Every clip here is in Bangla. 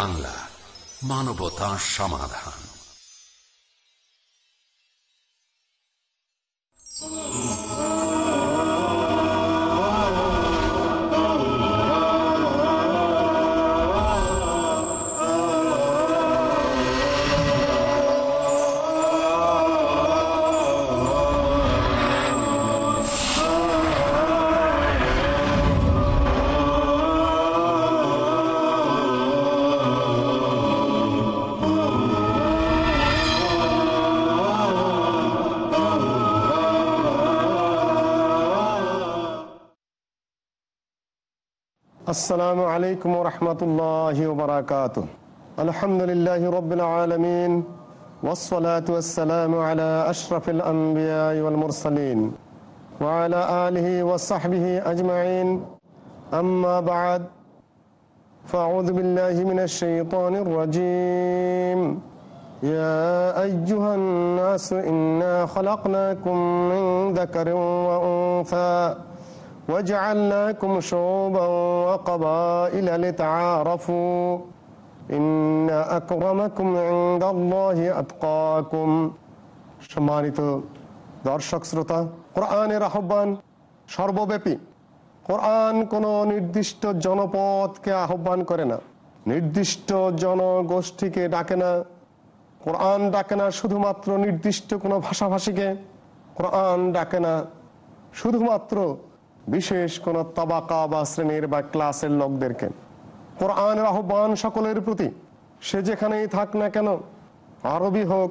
বাংলা মানবতা সমাধান। السلام عليكم ورحمة الله وبركاته. الحمد لله رب العالمين والصلاة والسلام على أشرف الأنبياء والمرسلين وعلى آله وصحبه أجمعين. أما بعد فأعوذ بالله من الشيطان الرجيم. يا أيها الناس إنا خلقناكم من ذكر وأنثى. وجعلناكم شعوبا وقبائل لتعارفوا إن أكرمكم عند الله أتقاكم সম্মানিত দর্শক শ্রোতা কোরআনের আহ্বান সর্বব্যাপী কোরআন কোন নির্দিষ্ট জনপদকে আহ্বান করে না নির্দিষ্ট জনগোষ্ঠীকে ডাকে না কোরআন ডাকে না শুধুমাত্র নির্দিষ্ট কোনো ভাষাভাষীকে কোরআন ডাকে না শুধুমাত্র বিশেষ কোন তবাকা বা শ্রেণির বা ক্লাসের লোকদেরকে কোরআনের আহ্বান সকলের প্রতি, সে যেখানেই থাক না কেন, আরবি হোক,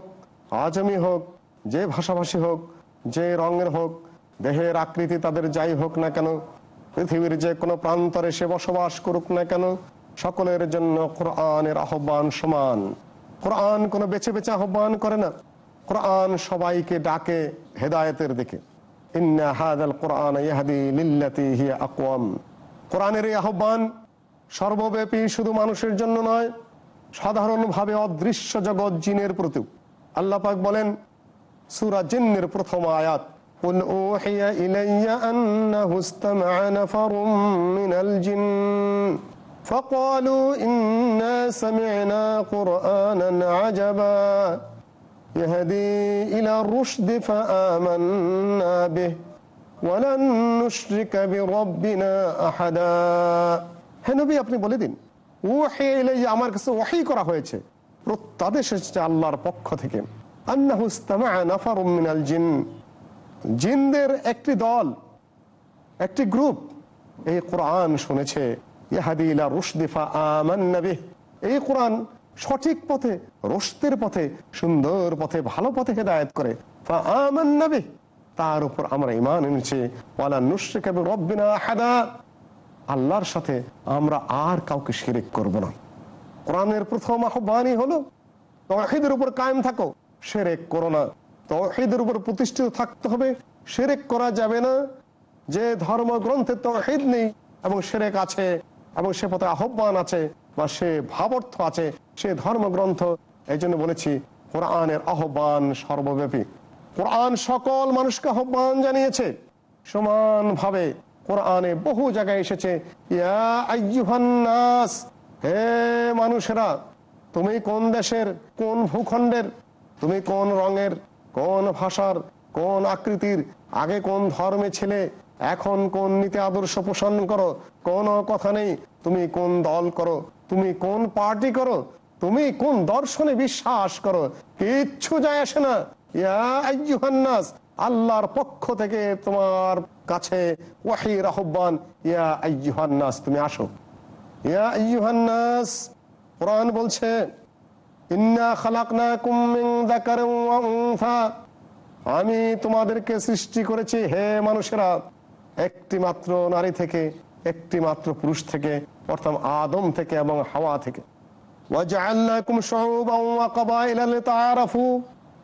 আজমি হোক, যে ভাষাভাষী হোক, যে রঙের হোক, দেহের আকৃতি তাদের যাই হোক না কেন, পৃথিবীর যে কোনো প্রান্তরে সে বসবাস করুক না কেন, সকলের জন্য কোরআনের আহ্বান সমান। কোরআন কোনো বেছে বেছে আহ্বান করে না। কোরআন সবাইকে ডাকে হেদায়তের দিকে। কোরআনের এই আহ্বান সর্বব্যাপী শুধু মানুষের জন্য নয় সাধারণভাবে অদৃশ্য জগৎ জিনের প্রতি আল্লাহ পাক বলেন সুরা জিন্নের প্রথম আয়াত قل أوحي إلي أنه استمع نفر من الجن فقالوا إنا سمعنا قرآنا عجبا يهدي إلى الرشد فآمنا به ولن نشرك بربنا أحدا হে নবী আপনি বলে দিন ওহে এলাই আমার কাছে ওয়াহি করা হয়েছে প্রত্যাদেশ এসেছে আল্লাহর পক্ষ থেকে আন্নাহু ইস্তামা'a নাফারুম মিনাল জিন জিনদের একটি দল একটি গ্রুপ এই কোরআন শুনেছে ইহাদি ইলা রুশদিফা আমান্না বিহ এই কোরআন সঠিক পথে, রস্তের পথে, সুন্দর পথে, ভালো পথে হেদায়ত করে। তার উপর আমরা ইমান এনেছি। আল্লাহর সাথে আমরা আর কাউকে শিরিক করব না। কোরআনের প্রথম আহ্বানই হলো তহিদের উপর কায়েম থাকো সেরেক করো না। তহিদের উপর প্রতিষ্ঠিত থাকতে হবে সেরেক করা যাবে না। যে ধর্মগ্রন্থে তহিদ নেই, এবং সেরেক আছে, এবং সে পথে আহ্বান আছে বা সে ভাবার্থ আছে, সে ধর্মগ্রন্থ এই জন্য বলেছি কোরআনের আহ্বান সর্বব্যাপী। কোরআন সকল মানুষকে আহ্বান জানিয়েছে। সমানভাবে কোরআনে বহু জায়গায় এসেছে হে মানুষেরা, তুমি কোন দেশের, কোন ভূখণ্ডের, তুমি কোন রঙের, কোন ভাষার, কোন আকৃতির, আগে কোন ধর্মে ছেলে, এখন কোন নীতি আদর্শ পোষণ করো, কোন কথা নেই, তুমি কোন দল করো তুমি কোন পার্টি করো? তুমি কোন দর্শনে বিশ্বাস করো? কিচ্ছু যায় আসে না। আল্লাহর পক্ষ থেকে তোমার কাছে ওয়াহির ইয়া তুমি আসো। কোরআন বলছে আমি তোমাদেরকে সৃষ্টি করেছি হে মানুষেরা একটি মাত্র নারী থেকে একটি মাত্র পুরুষ থেকে, অর্থাৎ আদম থেকে এবং হাওয়া থেকে।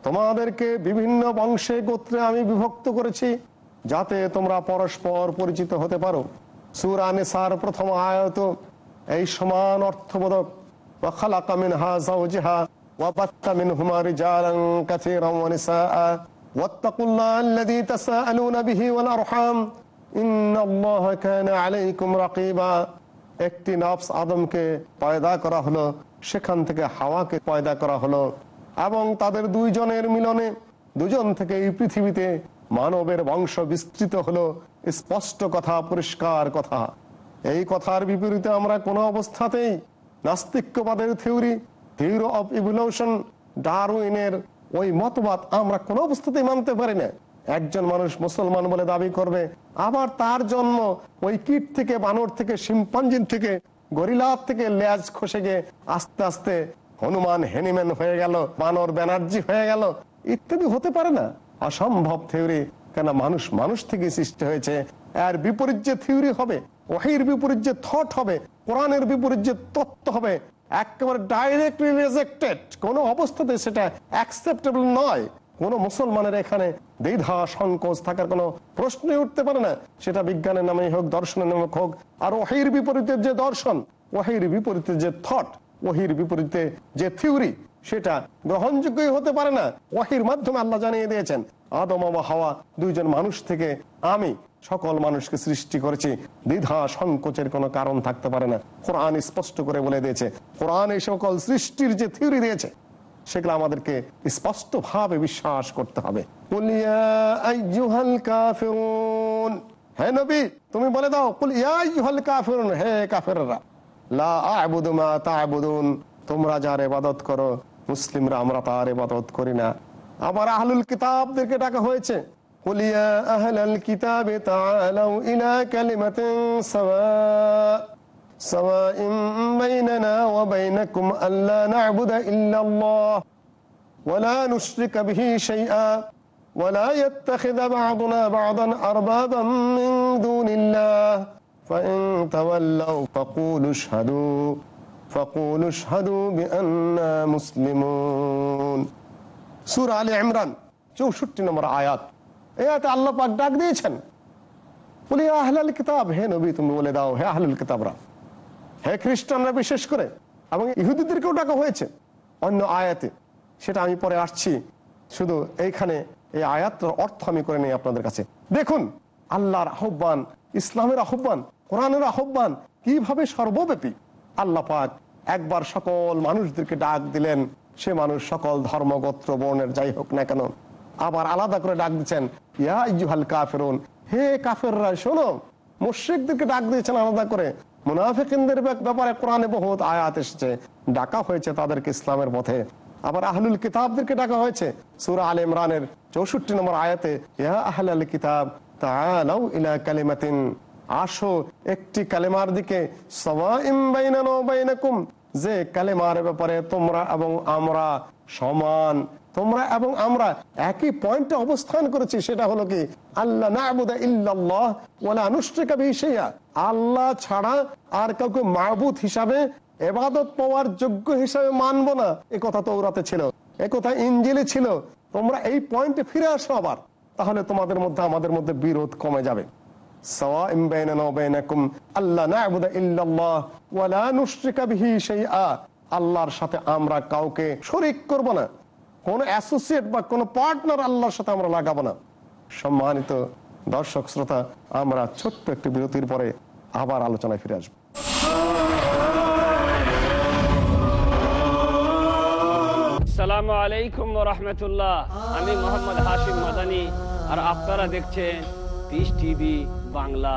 তোমাদেরকে বিভিন্ন বংশে গোত্রে আমি বিভক্ত করেছি, যাতে তোমরা পরস্পর পরিচিত হতে পারো। সুরানে সার প্রথম আয়ত, এই সমান অর্থবোধক। ওয়াখালাকামিন হা একটি নফস আদমকে পয়দা করা হলো, সেখান থেকে হাওয়াকে পয়দা করা হলো এবং তাদের দুইজনের মিলনে দুজন থেকে এই পৃথিবীতে মানবের বংশ বিস্তৃত হলো। স্পষ্ট কথা, পরিষ্কার কথা। এই কথার বিপরীতে আমরা কোনো অবস্থাতেই নাস্তিক্যবাদের থিওরি থিওরি অফ ইভলিউশন, ডারউইনের ওই মতবাদ আমরা কোনো অবস্থাতেই মানতে পারি না। একজন মানুষ মুসলমান বলে দাবি করবে। আবার তার জন্ম ওই কীট থেকে, বানর থেকে শিম্পাঞ্জিন থেকে, গরিলার থেকে লেজ খসে গিয়ে আস্তে আস্তে হনুমান, হেনিম্যান হয়ে গেল, বানর ব্যানার্জি হয়ে গেল। ইত্যাদি হতে পারে না। অসম্ভব থিওরি। কেন মানুষ মানুষ থেকে সৃষ্টি হয়েছে। এর বিপরীত যে থিওরি হবে, ওহির বিপরীত যে থট হবে, কোরআনের বিপরীত যে তত্ত্ব হবে, একেবারে ডাইরেক্টলি রেজেক্টেড কোনো অবস্থাতে সেটা অ্যাকসেপ্টেবল নয়। কোন মুসলমানের এখানে দ্বিধা, সংকোচ থাকার কোনো প্রশ্নই উঠতে পারে না। সেটা বিজ্ঞানের নামে হোক, দর্শনের নামে হোক। আর ওহির বিপরীতে যে দর্শন, ওহির বিপরীতে যে থট ওহির বিপরীতে যে থিওরি সেটা গ্রহণযোগ্যই হতে পারে না। ওয়াহির মাধ্যমে আল্লাহ জানিয়ে দিয়েছেন, আদম ও হাওয়া দুইজন মানুষ থেকে আমি সকল মানুষকে সৃষ্টি করেছি। দ্বিধা, সংকোচের কোনো কারণ থাকতে পারে না। কোরআন স্পষ্ট করে বলে দিয়েছে, কোরআন এই সকল সৃষ্টির যে থিওরি দিয়েছে সেগুলো আমাদেরকে স্পষ্টভাবে বিশ্বাস করতে হবে। হে নবী, তুমি বলে দাও হে কাফেররা। তোমরা যার এবাদত করো, মুসলিমরা আমরা তার এবাদত করি না। আবার আহলুল কিতাবদেরকে ডাকা হয়েছে কুলিয়া আহলাল কিতাবে তাআলাউ ইলা কালিমাতিন সাওয়া। سواء سواء بيننا وبينكم ألا نعبد إلا الله ولا نشرك به شيئا ولا يتخذ بعضنا بعضا أربابا من دون الله فإن تولوا فقولوا اشهدوا فقولوا اشهدوا بأننا مسلمون সুর আলী ইমরান চৌষট্টি নম্বর আয়াত এই আয়াতে আল্লাহ পাক ডাক দিয়েছেন বলি আহলাল কিতাব হে নবী তুমি বলে দাও হে আহলুল কিতাবরা হে খ্রিস্টানরা বিশেষ করে এবং ইহুদিদেরকেও ডাকা হয়েছে অন্য আয়াতে। সেটা আমি পরে আসছি। শুধু এইখানে এই আয়াতটার অর্থ আমি করে নেই আপনাদের কাছে। দেখুন, আল্লাহর আহ্বান, ইসলামের আহ্বান, কোরআনের আহ্বান, কীভাবে সর্বব্যাপী আল্লাহ পাক একবার সকল মানুষদেরকে ডাক দিলেন, সে মানুষ সকল ধর্মগোত্র বর্ণের যাই হোক না কেন, আবার আলাদা করে ডাক দিচ্ছেন, ইয়া ইজুহাল কাফেরুন হে কাফেররা, শোনো, মুশ্রিকদেরকে ডাক দিয়েছেন আলাদা করে মুনাফিকিনদের ব্যাপারে কোরআনে বহুত আয়াত এসেছে। ডাকা হয়েছে তাদেরকে ইসলামের পথে। আবার আহলুল কিতাবদেরকে ডাকা হয়েছে। সুরা আল ইমরানের চৌষট্টি নম্বর আয়াতে, ইয়া আহলাল কিতাব তাআলাউ ইলা কালিমাতিন। আসো একটি কালেমার দিকে যে কালেমার ব্যাপারে তোমরা এবং আমরা সমান। তোমরা এবং আমরা একই পয়েন্টে অবস্থান করেছি, সেটা হলো কি? আল্লাহ না আল্লাহ ছাড়া আর কাউকে মাহবুদ হিসাবে এবাদত পাওয়ার যোগ্য হিসাবে মানবো না। এ কথা তো ওরাতে ছিল, এ কথা ইঞ্জিলে ছিল। তোমরা এই পয়েন্টে ফিরে আসো আবার। তাহলে তোমাদের মধ্যে, আমাদের মধ্যে বিরোধ কমে যাবে। আল্লাহর সাথে আমরা কাউকে শরিক করব না। কোন অ্যাসোসিয়েট বা কোন পার্টনার আল্লাহর সাথে আমরা লাগাবো না। সম্মানিত দর্শক, শ্রোতা, আমরা ছোট্ট একটি বিরতির পরে আবার আলোচনায় ফিরে আসব। আমি আর আপনারা দেখছেন টিভি বাংলা।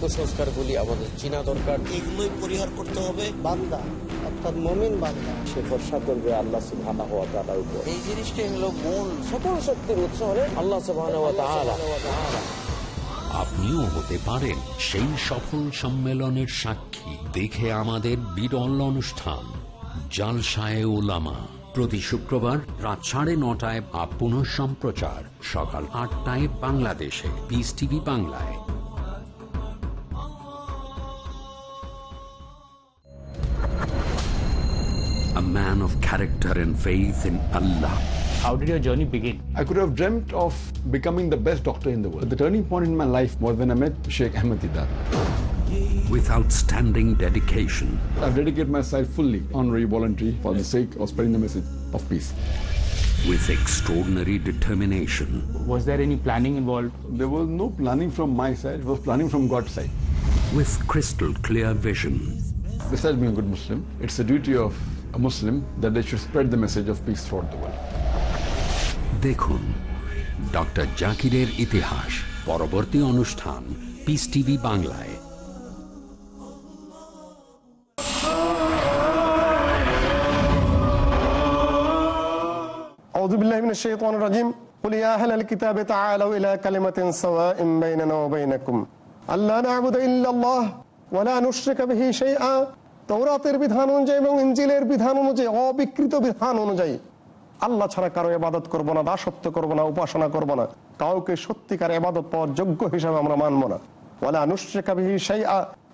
কুসংস্কার গুলি আমাদের চিনা দরকার। এগুলোই পরিহার করতে হবে। বান্দা অর্থাৎ মমিন বান্দা। সে ভরসা করবে আল্লাহ সুবহানাহু ওয়া তাআলার উপর। এই জিনিসটাই হলো মূল। সকল শক্তির উৎস হলে আল্লাহ সুবহানাহু ওয়া তাআলা। আপনিও হতে পারেন সেই সফল সম্মেলনের সাক্ষী। দেখে আমাদের বিরল অনুষ্ঠান জালসায় ওলামা প্রতি শুক্রবার রাত সাড়ে নটায় বা পুনঃ সম্প্রচার সকাল আটটায় বাংলাদেশে। পিস টিভি বাংলায়। Of character and faith in Allah. How did your journey begin? I could have dreamt of becoming the best doctor in the world. The turning point in my life was when I met Sheikh Ahmed Didat. With outstanding dedication, I've dedicated myself fully, honorary, voluntary, for the sake of spreading the message of peace. with extraordinary determination, Was there any planning involved? There was no planning from my side, it was planning from God's side. with crystal clear vision, Besides being a good Muslim, it's the duty of a Muslim that they should spread the message of peace throughout the world. দেখুন ডক্টর জাকিরের ইতিহাস পরবর্তী অনুষ্ঠান পিস টিভি বাংলায় أعوذ بالله من الشيطان الرجيم قل يا أهل الكتاب تعالوا إلى كلمة سواء بيننا وبينكم ألا نعبد إلا الله ولا نشرك به شيئا তৌরাতের বিধান অনুযায়ী এবং ইঞ্জিলের বিধান অনুযায়ী, অবিকৃত বিধান অনুযায়ী আল্লাহ ছাড়া কারও এবাদত করব না, দাসত্ব করব না, উপাসনা করব না। কাউকে সত্যিকার এবাদত পাওয়ার যোগ্য হিসাবে আমরা মানবো না। বলে বিহি সেই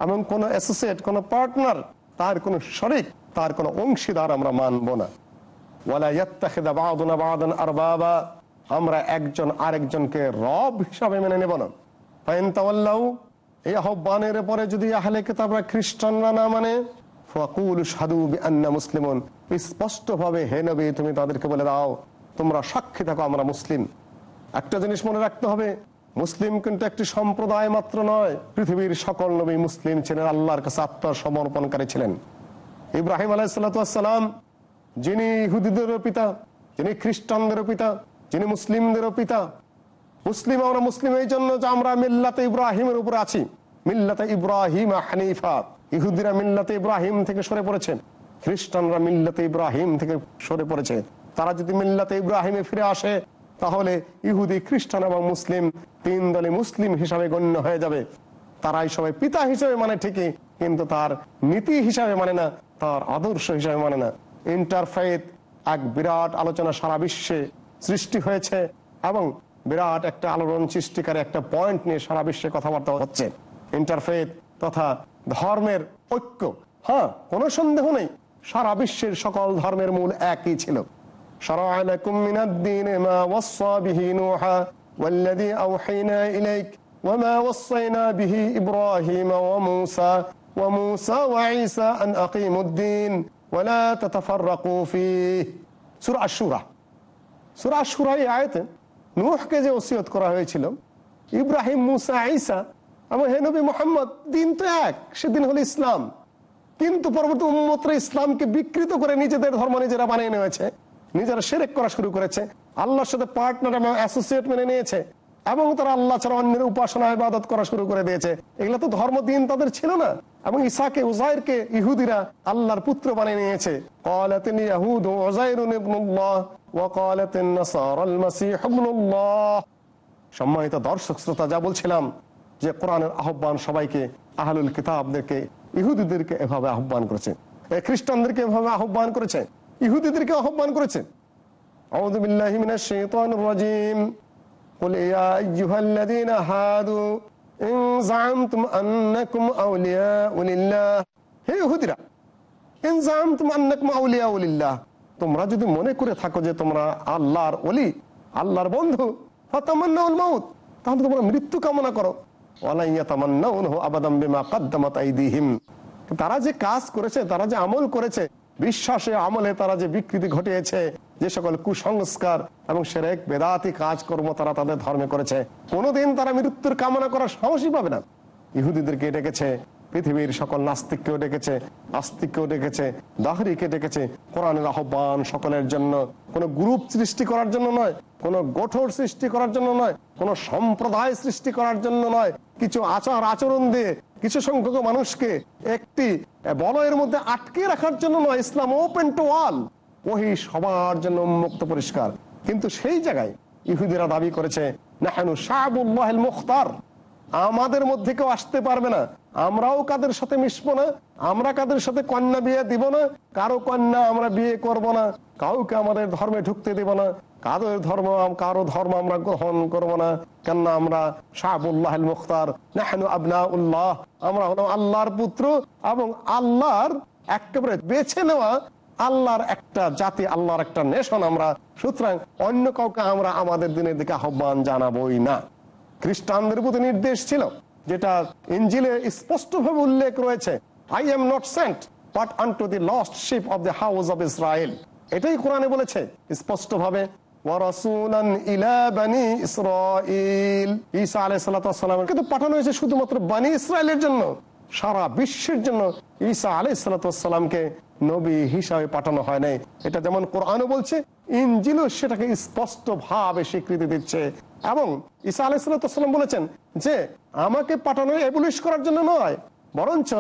এবং কোনো অ্যাসোসিয়েট, কোনো পার্টনার, তার কোনো শরিক, তার কোনো অংশীদার আমরা মানবো না। বা'দান আরবাবা, আমরা একজন আরেকজনকে রব হিসাবে মেনে নেব না। এই আহ্বানের পরে যদি আহলে কিতাবরা খ্রিস্টানরা না মানে স্পষ্টভাবে হে নবী, তুমি তাদেরকে বলে দাও, তোমরা সাক্ষী থাকো, আমরা মুসলিম। একটা জিনিস মনে রাখতে হবে, মুসলিম কিন্তু একটি সম্প্রদায় মাত্র নয়, পৃথিবীর সকল নবী মুসলিম ছিলেন, আল্লাহর কাছে আত্মসমর্পণকারী ছিলেন। ইব্রাহিম আলাইসালাম যিনি ইহুদিদেরও পিতা, যিনি খ্রিস্টানদেরও পিতা, যিনি মুসলিমদেরও পিতা, মুসলিম আমরা মুসলিম, এই জন্য যে আমরা মিল্লাতে ইব্রাহিমের উপরে আছি, মিল্লাতে ইব্রাহিম হানিফা ইহুদিরা মিল্লাতে ইব্রাহিম থেকে সরে পড়েছেন। খ্রিস্টানরা মিল্লাতে ইব্রাহিম থেকে সরে পড়েছে। তারা যদি মিল্লাতে ইব্রাহিমে ফিরে আসে, তাহলে ইহুদি, খ্রিস্টান এবং মুসলিম তিন দলে মুসলিম হিসাবে গণ্য হয়ে যাবে। তারাই সবাই পিতা হিসেবে মানে ঠিকই, কিন্তু তার নীতি হিসাবে মানে না, তার আদর্শ হিসাবে মানে না। ইন্টারফেথ এক বিরাট আলোচনা সারা বিশ্বে সৃষ্টি হয়েছে এবং বিরাট একটা আলোড়ন সৃষ্টিকারী একটা পয়েন্ট নিয়ে সারা বিশ্বে কথাবার্তা হচ্ছে। ইন্টারফেথ তথা ধর্মের ঐক্য হ্যাঁ কোনো সন্দেহ নেই সারা বিশ্বের সকল ধর্মের মূল একই ছিল شرع لكم من الدين ما وصى به نوحا والذي أوحينا إليك وما وصينا به إبراهيم وموسى وموسى وعيسى أن أقيموا الدين ولا تتفرقوا فيه سورة الشورى সুরা সুরা এই আয়তে নুহকে যে ওসিয়ত করা হয়েছিল ইব্রাহিম মুসা ঈসা এবং হে নবী মোহাম্মদ দিন তো এক সেদিন হলো ইসলাম কিন্তু পরবর্তী উম্মতরা ইসলামকে বিকৃত করে নিজেদের ধর্ম নিজেরা বানিয়ে নিয়েছে নিজেরা সেরেক করা শুরু করেছে আল্লাহর সাথে পার্টনার এবং অ্যাসোসিয়েট মেনে নিয়েছে এবং তারা আল্লাহ ছাড়া অন্যের উপাসনা ইবাদত করা শুরু করে দিয়েছে এগুলো তো ধর্ম দিন তাদের ছিল না এবং ইসাকে উজাইরকে ইহুদিরা আল্লাহর পুত্র বানিয়ে নিয়েছে قالت اليهود عزير ابن الله وقالت النصارى المسيح ابن الله সম্মানিত দর্শক শ্রোতা যা বলছিলাম যে কোরআনের আহ্বান সবাইকে, আহলুল কিতাবদেরকে, ইহুদিদেরকে এভাবে আহ্বান করেছে। খ্রিস্টানদেরকে এভাবে আহ্বান করেছে। ইহুদিদেরকে আহ্বান করেছে। তোমরা যদি মনে করে থাকো যে তোমরা আল্লাহর অলি আল্লাহর বন্ধু তাহলে তোমরা মৃত্যু কামনা করো। তারা যে কাজ করেছে, তারা যে আমল করেছে, বিশ্বাসে আমলে তারা যে বিকৃতি ঘটিয়েছে, যে সকল কুসংস্কার এবং সেরেক বেদাতি কাজকর্ম তারা তাদের ধর্মে করেছে, কোনোদিন তারা মৃত্যুর কামনা করার সাহসই পাবে না। ইহুদিদেরকে ডেকেছে পৃথিবীর সকল নাস্তিককেও ডেকেছে আস্তিককেও ডেকেছে, দাহরিকে ডেকেছে। কোরআনের আহ্বান সকলের জন্য, কোনো গ্রুপ সৃষ্টি করার জন্য নয়, কোনো গোঠর সৃষ্টি করার জন্য নয়, কোনো সম্প্রদায় সৃষ্টি করার জন্য নয়। কিছু আচার আচরণ দিয়ে কিছু সংখ্যক মানুষকে একটি বলয়ের মধ্যে আটকে রাখার জন্য নয়, ইসলাম ওপেন টু অল ওহি সবার জন্য উন্মুক্ত পরিষ্কার। কিন্তু সেই জায়গায় ইহুদিরা দাবি করেছে, নাহানু শাহবুল্লাহ মুখতার। আমাদের মধ্যে কেউ আসতে পারবে না। আমরাও কাদের সাথে মিশবো না? আমরা কাদের সাথে কন্যা বিয়ে দিব না? কারও কন্যা আমরা বিয়ে করব না। কাউকে আমাদের ধর্মে ঢুকতে দিব না। কারোর ধর্ম কারও ধর্ম আমরা গ্রহণ করব না। কেননা আমরা শাহবুল্লাহ মুখতার আবনা উল্লাহ আমরা হলাম আল্লাহর পুত্র এবং আল্লাহর একেবারে বেছে নেওয়া আল্লাহর একটা জাতি, আল্লাহর একটা নেশন আমরা। সুতরাং অন্য কাউকে আমরা আমাদের দিনের দিকে আহ্বান জানাবই না। খ্রিস্টানদের প্রতি নির্দেশ ছিল, যেটা ইঞ্জিলে স্পষ্টভাবে উল্লেখ রয়েছে I am not sent but unto the lost sheep of the house of Israel এটাই কোরআনে বলেছে, স্পষ্টভাবে কিন্তু পাঠানো হয়েছে শুধুমাত্র বানি ইসরায়েলের জন্য। সারা বিশ্বের জন্য ঈসা আলাইহিস সালামকে নবী হিসাবে পাঠানো হয় নাই। এটা যেমন কোরআনও বলছে, ইনজিলও সেটাকে স্পষ্ট ভাবে স্বীকৃতি দিচ্ছে। এবং ঈসা আলাইসালাম বলেছেন যে, আমাকে পাঠানো এবলিশ করার জন্য নয়, বরঞ্চ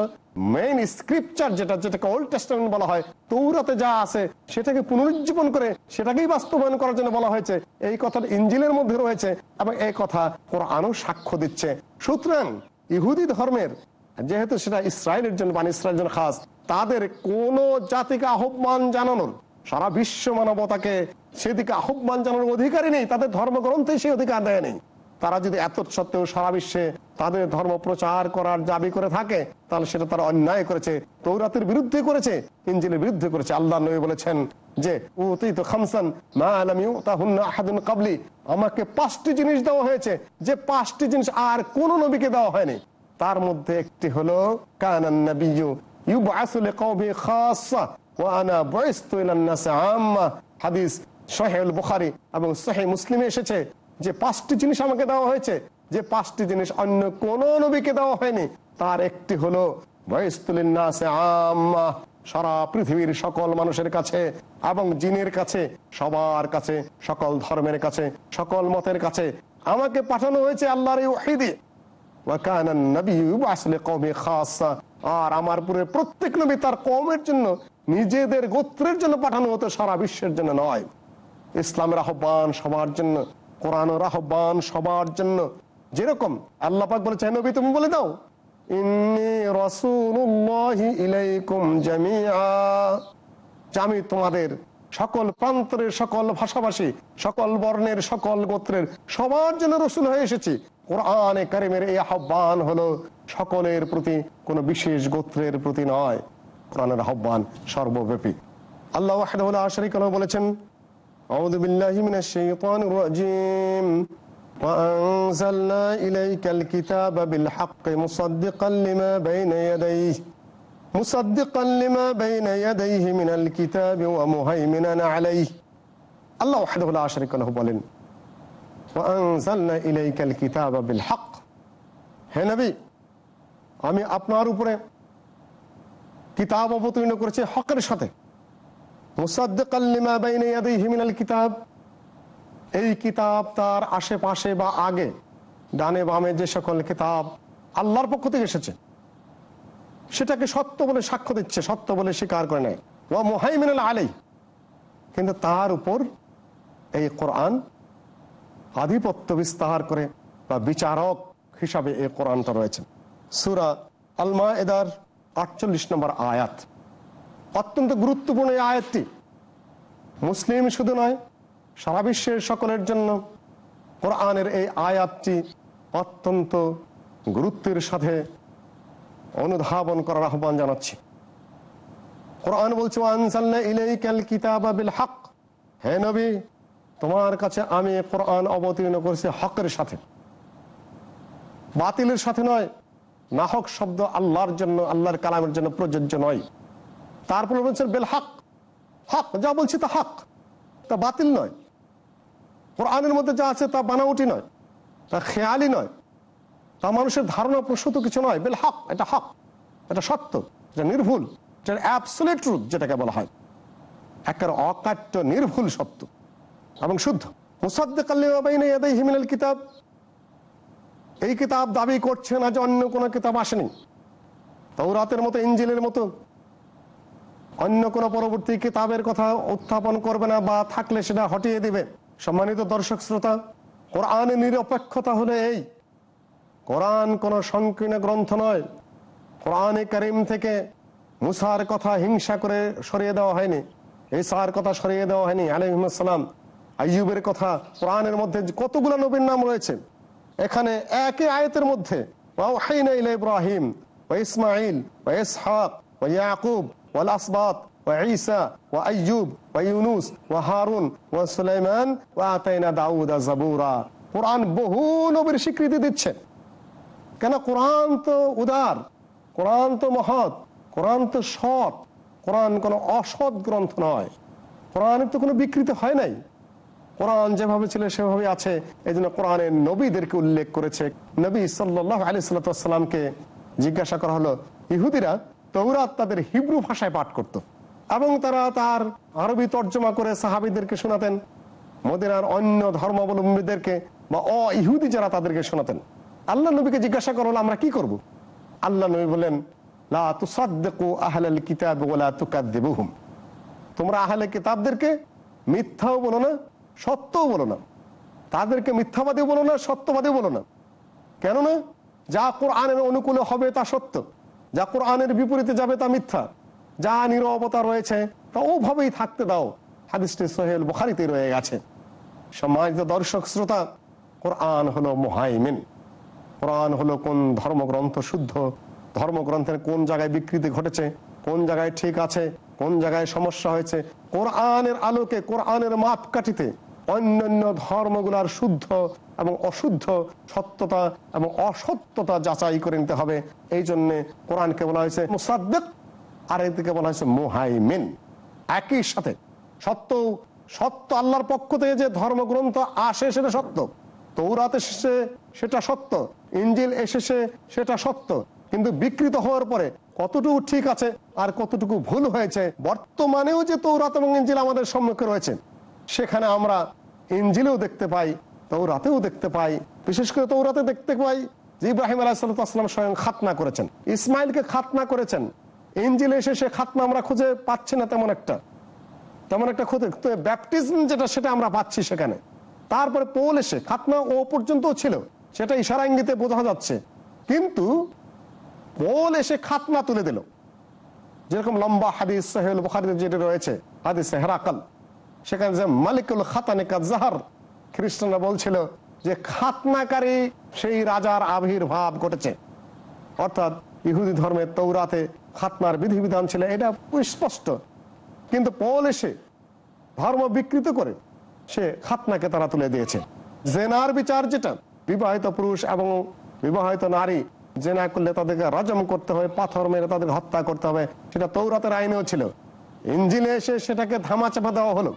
মেইন স্ক্রিপচার যেটা, যেটাকে ওল্ড টেস্টামেন্ট বলা হয়, তৌরাতে যা আছে সেটাকে পুনরুজ্জীবন করে সেটাকেই বাস্তবায়ন করার জন্য বলা হয়েছে। এই কথাটা ইঞ্জিলের মধ্যে রয়েছে এবং এই কথা কোরআনও সাক্ষ্য দিচ্ছে। সুতরাং ইহুদি ধর্মের যেহেতু সেটা ইসরায়েলের জন্য মানে ইসরায়েলের জন্য খাস, তাদের কোন জাতিকে আহ্বান জানানোর, সারা বিশ্ব মানবতাকে সেদিকে আহ্বান জানানোর অধিকারই নেই, তাদের ধর্মগ্রন্থে সেই অধিকার দেয় নেই। তারা যদি এত সত্ত্বেও সারা বিশ্বে তাদের ধর্ম প্রচার করার দাবি করে থাকে, তাহলে সেটা তারা অন্যায় করেছে, তৌরাতের বিরুদ্ধে করেছে, ইঞ্জিলের বিরুদ্ধে করেছে। আল্লাহ নবী বলেছেন যে আমাকে পাঁচটি জিনিস দেওয়া হয়েছে, যে পাঁচটি জিনিস আর কোন নবীকে দেওয়া হয়নি। তার মধ্যে একটি হলো এবং এসেছে যে পাঁচটি জিনিস আমাকে দেওয়া হয়েছে। যে পাঁচটি জিনিস অন্য কোন নবীকে দেওয়া হয়নি। তার একটি হলো আম্মা। সারা পৃথিবীর সকল মানুষের কাছে এবং জিনের কাছে, সবার কাছে, সকল ধর্মের কাছে, সকল মতের কাছে আমাকে পাঠানো হয়েছে আল্লাহর আর আমার পুরে প্রত্যেক নবী তার কমের জন্য, নিজেদের গোত্রের জন্য পাঠানো হতো সারা বিশ্বের জন্য নয়। ইসলামের আহ্বান সবার জন্য, কোরআনের আহ্বান সবার জন্য। যেরকম আল্লাহ পাক বলেছে নবী, তুমি বলে দাও আমি তোমাদের সকল প্রান্তরের সকল ভাষাভাষী সকল বর্ণের সকল গোত্রের সবার জন্য রসুল হয়ে এসেছি কোরআনে কারিমের এই আহ্বান হলো সকলের প্রতি কোনো বিশেষ গোত্রের প্রতি নয় কোরআনের আহ্বান সর্বব্যাপী আল্লাহ ওয়াহদাহুল্লাহ শরীক বলেছেন أعوذ بالله من الشيطان الرجيم وأنزلنا إليك الكتاب بالحق مصدقا لما بين يديه মুসাদ্দিকান লিমা বাইনা ইয়াদাইহি মিনাল কিতাবি ওয়া মুহাইমিনান আলাইহি। আল্লাহ ওয়াহদাহু লা শারীকা লাহু বলেন, ওয়া আনজালনা ইলাইকাল কিতাবা বিল হক হে নবী, আমি আপনার উপরে কিতাব অবতীর্ণ করেছি হকের সাথে। মুসাদ্দিকান লিমা বাইনা ইয়াদাইহি মিনাল কিতাব, এই কিতাব তার আশেপাশে বা আগে, ডানে বামে যে সকল কিতাব আল্লাহর পক্ষ থেকে এসেছে সেটাকে সত্য বলে সাক্ষ্য দিচ্ছে, সত্য বলে স্বীকার করে নেয়। ও মোহাইমিনাল আলাই কিন্তু তার উপর এই কোরআন আধিপত্য বিস্তার করে বা বিচারক হিসাবে এই কোরআনটা রয়েছে। সুরা আলমা এদার আটচল্লিশ নম্বর আয়াত। অত্যন্ত গুরুত্বপূর্ণ এই আয়াতটি। মুসলিম শুধু নয়, সারা বিশ্বের সকলের জন্য কোরআনের এই আয়াতটি অত্যন্ত গুরুত্বের সাথে অনুধাবন করার আহ্বান জানাচ্ছি। কোরআন বলছে হক। হে নবী, তোমার কাছে আমি কোরআন অবতীর্ণ করেছি হকের সাথে। বাতিলের সাথে নয়, নাহক শব্দ আল্লাহর জন্য, আল্লাহর কালামের জন্য প্রযোজ্য নয়। তারপর বলছেন বেল হক। হক, যা বলছি তা হক, তা বাতিল নয়। কোরআনের মধ্যে যা আছে তা বানাউটি নয়, তা খেয়ালি নয়। তা মানুষের ধারণা প্রসূত কিছু নয়। বেল হক, এটা হক, এটা সত্য, এটা নির্ভুল, এটা অ্যাবসোলেট ট্রুথ যেটাকে বলা হয়। একের অকাট্য নির্ভুল সত্য এবং শুদ্ধ। কিতাব, এই কিতাব দাবি করছে না যে অন্য কোনো কিতাব আসেনি। তৌরাতের মতো, ইঞ্জিলের মতো, অন্য কোনো পরবর্তী কিতাবের কথা উত্থাপন করবে না বা থাকলে সেটা হটিয়ে দিবে। সম্মানিত দর্শক শ্রোতা, কোরআনের নিরপেক্ষতা হলে এই কোরআন কোনো সংকীর্ণ গ্রন্থ নয়। কোরআনে করিম থেকে মুসার কথা হিংসা করে সরিয়ে দেওয়া হয়নি। ঈসার কথা সরিয়ে দেওয়া হয়নি আলহিমসালাম আইয়ুবের কথা কোরআনের মধ্যে কতগুলো নবীর নাম রয়েছে। এখানে একই আয়তের মধ্যে ইব্রাহিম, ওয়া ইসমাঈল, ওয়া ইসহাক, ওয়া ইয়াকুব, ওয়াল আসবাত, ওয়া ঈসা, ওয়া আইয়ুব, ওয়া ইউনুস, ওয়া হারুন, ওয়া সুলাইমান, ওয়া আতাইনা দাউদা জাবুরা। কোরআন বহু নবীর স্বীকৃতি দিচ্ছে। কেন কোরআন তো উদার, কোরআন তো মহৎ, কোরআন তো সৎ, কোরআন কোনো অসৎ গ্রন্থ নয়। কোরআনের তো কোনো বিকৃতি হয় নাই। কোরআন যেভাবে ছিল সেভাবে আছে। এই জন্য কোরআনের নবীদেরকে উল্লেখ করেছে। নবী সাল্লাহ আলি জিজ্ঞাসা করা হলো, ইহুদিরা তৌরাত তাদের হিব্রু ভাষায় পাঠ করত এবং তারা তার আরবি তর্জমা করে সাহাবিদেরকে শোনাতেন। মদিনার অন্য ধর্মাবলম্বীদেরকে বা অ ইহুদি যারা তাদেরকে শোনাতেন। আল্লাহ নবীকে জিজ্ঞাসা করা আমরা কি করব। আল্লাহ নবী বলেন তোমরা আহলে কিতাবদেরকে মিথ্যাও বলো না, সত্যও বলো না। তাদেরকে মিথ্যাবাদী বলো না সত্যবাদী বলো না। কেননা, যা কোরআনের অনুকূলে হবে তা সত্য, যা কোরআনের বিপরীতে যাবে তা মিথ্যা। যা নিরবতা রয়েছে, তা ওভাবেই থাকতে দাও। হাদিসটি সোহেল বুখারিতে রয়ে গেছে। সম্মানিত দর্শক, শ্রোতা, কোরআন হলো মোহাইমিন। কোরআন হলো কোন ধর্মগ্রন্থ শুদ্ধ? ধর্মগ্রন্থের কোন জায়গায় বিকৃতি ঘটেছে? কোন জায়গায় ঠিক আছে? কোন জায়গায় সমস্যা হয়েছে? কোরআনের আলোকে, কোরআনের মাপকাঠিতে অন্যান্য ধর্মগুলার শুদ্ধ এবং অশুদ্ধ সত্যতা এবং অসত্যতা যাচাই করে নিতে হবে। এই জন্য কোরআনকে বলা হয়েছে মুসাদ্দেক, আর এদিকে বলা হয়েছে মোহাইমিন। একই সাথে সত্য সত্য আল্লাহর পক্ষ থেকে যে ধর্মগ্রন্থ আসে সেটা সত্য। তৌরাত এসেছে সেটা সত্য, ইঞ্জিল এসেছে সেটা সত্য, কিন্তু বিকৃত হওয়ার পরে কতটুকু ঠিক আছে আর কতটুকু ভুল হয়েছে, বর্তমানেও যে তৌরাত এবং ইঞ্জিল আমাদের সম্মুখে রয়েছে, সেখানে আমরা ইঞ্জিলেও দেখতে পাই, তৌরাতেও দেখতে পাই, বিশেষ করে তৌরাতে দেখতে পাই যে ইব্রাহিম আলাহিসাল্লাম স্বয়ং খাতনা করেছেন, ইসমাইলকে খাতনা করেছেন, ইঞ্জিল এসে সে খাতনা আমরা খুঁজে পাচ্ছি না তেমন একটা তেমন একটা খুঁজে ব্যাপটিজম যেটা সেটা আমরা পাচ্ছি সেখানে। তারপরে পোল এসে খাতনা ও পর্যন্ত ছিল। সেটা ইশারা ইঙ্গিতে বোঝা যাচ্ছে। কিন্তু পোল এসে খাতনা তুলে দিল। যেরকম লম্বা হাদিস যেটা রয়েছে, হাদিস হেরাকাল। সেখানে যে মালিকুল জাহার, খ্রিস্টানরা বলছিল যে খাতনাকারী সেই রাজার আবির্ভাব ঘটেছে। অর্থাৎ ইহুদি ধর্মের তৌরাতে খাতনার বিধিবিধান ছিল, এটা স্পষ্ট। কিন্তু পল এসে ধর্ম বিকৃত করে সে খাতনাকে তারা তুলে দিয়েছে। জেনার বিচার যেটা, বিবাহিত পুরুষ এবং বিবাহিত নারী, জেনা করলে তাদেরকে রাজম করতে হবে, পাথর মেরে তাদেরকে হত্যা করতে হবে, সেটা তৌরাতের আইনেও ছিল। ইঞ্জিনে এসে সেটাকে ধামা চাপা দেওয়া হলো।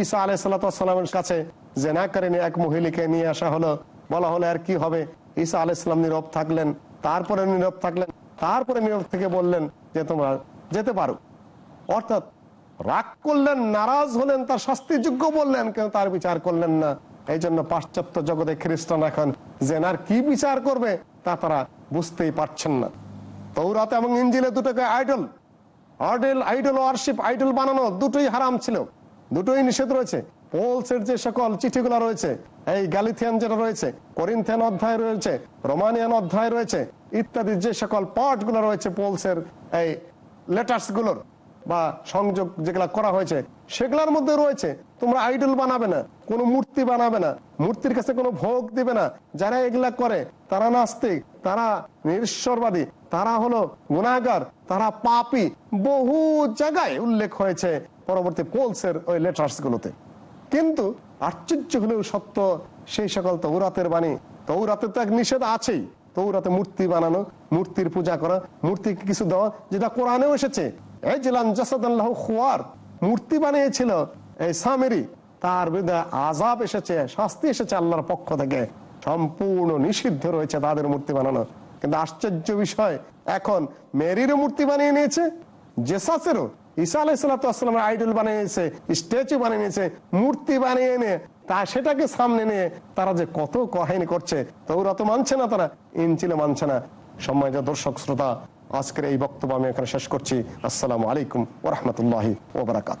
ঈসা আলাই সাল্লামের কাছে জেনা করে নিয়ে এক মহিলাকে নিয়ে আসা হলো। বলা হলো, আর কি হবে? ঈসা আলাইসাল্লাম নীরব থাকলেন, তারপরে নীরব থাকলেন, তারপরে নীরব থেকে বললেন যে, তোমরা যেতে পারো। অর্থাৎ রাগ করলেন, নারাজ হলেন, তার শাস্তিযোগ্য বললেন, কেন তার বিচার করলেন না? এই জন্য পাশ্চাত্য জগতে খ্রিস্টান এখন জেনার কি বিচার করবে তা তারা বুঝতেই পারছেন না। তৌরাত এবং ইঞ্জিলে দুটোকে idol idol idol, worship, idol বানানো দুটোই হারাম ছিল। দুটোই নিষেধ রয়েছে। পোলসের যে সকল চিঠিগুলো রয়েছে, এই গ্যালিথিয়ান যেটা রয়েছে, করিন্থিয়ান অধ্যায় রয়েছে, রোমানিয়ান অধ্যায় রয়েছে, ইত্যাদি যে সকল পার্টগুলো রয়েছে পোলসের এই লেটার্সগুলোর বা সংযোগ যেগুলা করা হয়েছে, সেগুলোর মধ্যে রয়েছে। তোমরা আইডল বানাবে না, কোনো মূর্তি বানাবে না, মূর্তির কাছে কোনো ভোগ দিবে না। যারা এগুলা করে, তারা নাস্তিক, তারা নিশ্বরবাদী তারা হলো গুণাগার তারা পাপি। বহু জায়গায় উল্লেখ হয়েছে পরবর্তী পোলসের ওই লেটার্স গুলোতে কিন্তু আশ্চর্য হলেও সত্য, সেই সকল তৌরাতের বাণী, তৌরাতে তো এক নিষেধ আছেই। তৌরাতে মূর্তি বানানো, মূর্তির পূজা করা, মূর্তিকে কিছু দেওয়া, যেটা কোরআনেও এসেছে। এই জিলান জাসাদাল্লাহ খুয়ার, মূর্তি বানিয়েছিল এই সামেরি, তার বিরুদ্ধে আজাব এসেছে, শাস্তি এসেছে আল্লাহর পক্ষ থেকে। সম্পূর্ণ নিষিদ্ধ রয়েছে তাদের মূর্তি বানানো। কিন্তু আশ্চর্য বিষয়, এখন মেরিরও মূর্তি বানিয়ে নিয়েছে, জেসাসেরও। ঈসা আলাইসালামের আইডল বানিয়েছে, স্ট্যাচু বানিয়ে নিয়েছে, মূর্তি বানিয়ে নিয়ে তা সেটাকে সামনে নিয়ে তারা যে কত কাহিনী করছে তো ওরা তো মানছে না তারা ইনচিলে মানছে না। সম্মানিত দর্শক, শ্রোতা, আজকের এই বক্তব্য আমি এখানে শেষ করছি। আসসালামু আলাইকুম ওরহমতুল্লাহি ওবরাকাত